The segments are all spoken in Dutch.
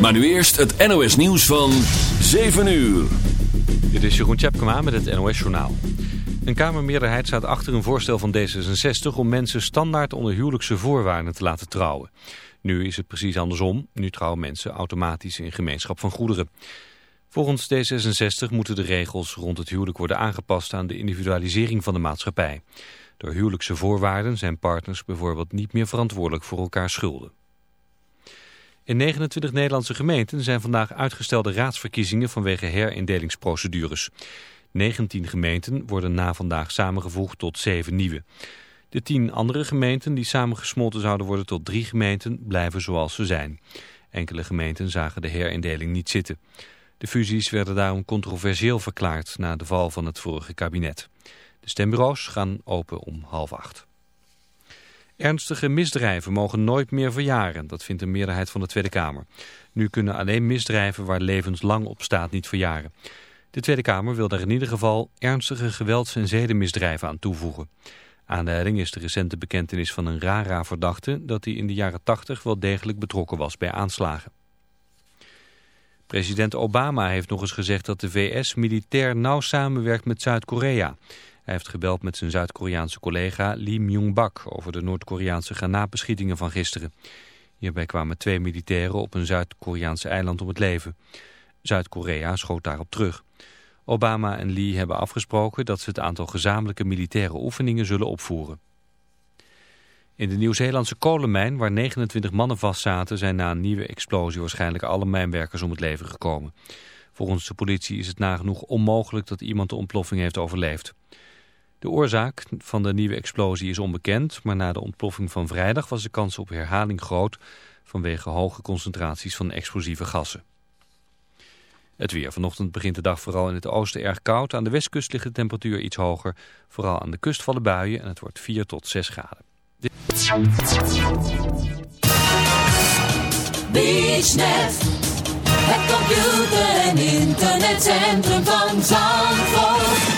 Maar nu eerst het NOS nieuws van 7 uur. Dit is Jeroen Tjepkema met het NOS Journaal. Een Kamermeerderheid staat achter een voorstel van D66 om mensen standaard onder huwelijkse voorwaarden te laten trouwen. Nu is het precies andersom. Nu trouwen mensen automatisch in gemeenschap van goederen. Volgens D66 moeten de regels rond het huwelijk worden aangepast aan de individualisering van de maatschappij. Door huwelijkse voorwaarden zijn partners bijvoorbeeld niet meer verantwoordelijk voor elkaar schulden. In 29 Nederlandse gemeenten zijn vandaag uitgestelde raadsverkiezingen vanwege herindelingsprocedures. 19 gemeenten worden na vandaag samengevoegd tot 7 nieuwe. De 10 andere gemeenten die samengesmolten zouden worden tot drie gemeenten blijven zoals ze zijn. Enkele gemeenten zagen de herindeling niet zitten. De fusies werden daarom controversieel verklaard na de val van het vorige kabinet. De stembureaus gaan open om half acht. Ernstige misdrijven mogen nooit meer verjaren, dat vindt een meerderheid van de Tweede Kamer. Nu kunnen alleen misdrijven waar levenslang op staat niet verjaren. De Tweede Kamer wil daar in ieder geval ernstige gewelds- en zedenmisdrijven aan toevoegen. Aanleiding is de recente bekentenis van een RARA-verdachte dat hij in de jaren 80 wel degelijk betrokken was bij aanslagen. President Obama heeft nog eens gezegd dat de VS militair nauw samenwerkt met Zuid-Korea. Hij heeft gebeld met zijn Zuid-Koreaanse collega Lee Myung-bak over de Noord-Koreaanse granaatbeschietingen van gisteren. Hierbij kwamen twee militairen op een Zuid-Koreaanse eiland om het leven. Zuid-Korea schoot daarop terug. Obama en Lee hebben afgesproken dat ze het aantal gezamenlijke militaire oefeningen zullen opvoeren. In de Nieuw-Zeelandse kolenmijn, waar 29 mannen vastzaten, zijn na een nieuwe explosie waarschijnlijk alle mijnwerkers om het leven gekomen. Volgens de politie is het nagenoeg onmogelijk dat iemand de ontploffing heeft overleefd. De oorzaak van de nieuwe explosie is onbekend, maar na de ontploffing van vrijdag was de kans op herhaling groot vanwege hoge concentraties van explosieve gassen. Het weer. Vanochtend begint de dag vooral in het oosten erg koud. Aan de westkust ligt de temperatuur iets hoger. Vooral aan de kust vallen buien en het wordt 4 tot 6 graden. Het computer- en internetcentrum van.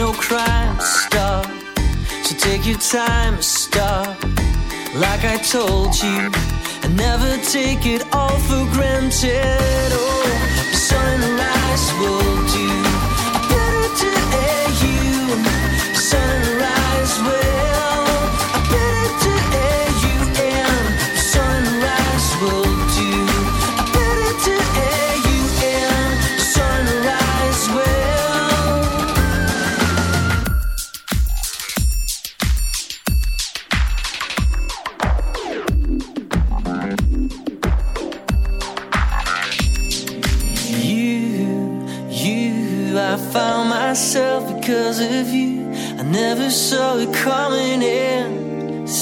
no crime, stop. So take your time, stop. Like I told you, and never take it all for granted. Oh, sunrise will do.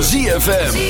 ZFM.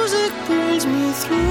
through.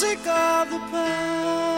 music of the zover